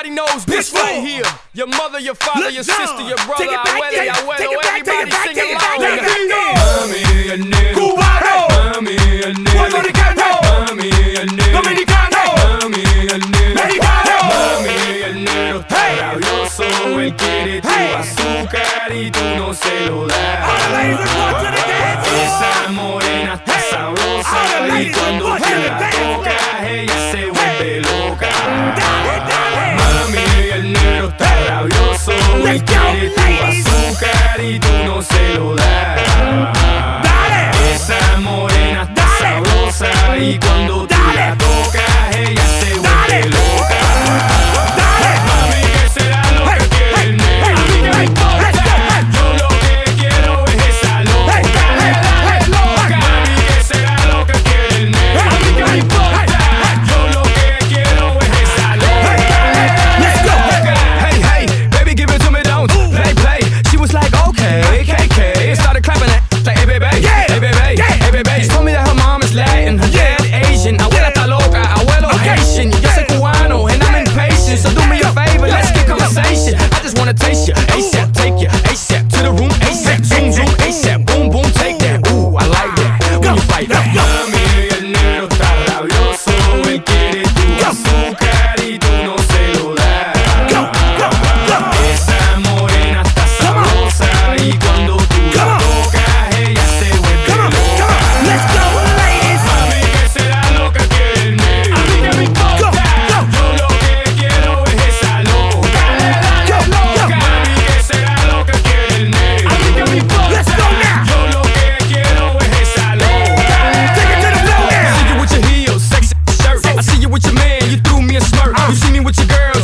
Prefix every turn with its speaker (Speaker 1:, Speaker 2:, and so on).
Speaker 1: Everybody knows this right here. Your mother, your father, Look your down. sister, your brother, take it back,
Speaker 2: Awele, take it
Speaker 3: back,
Speaker 2: everybody take it
Speaker 3: back,
Speaker 2: sing along. Let
Speaker 3: go.
Speaker 2: Cubano. Puertoricano. Dominicano.
Speaker 3: Mexicano. Hey.
Speaker 2: Yo soy el que
Speaker 3: tu
Speaker 2: azúcar y tú no se lo das.
Speaker 3: All the ladies to the dance floor.
Speaker 1: it. Asian, abuela está loca, abuelo Haitian. Yo soy cubano and I'm impatient, so do me a favor, let's get conversation. I just wanna taste you do me a smirk. You see me with your girl,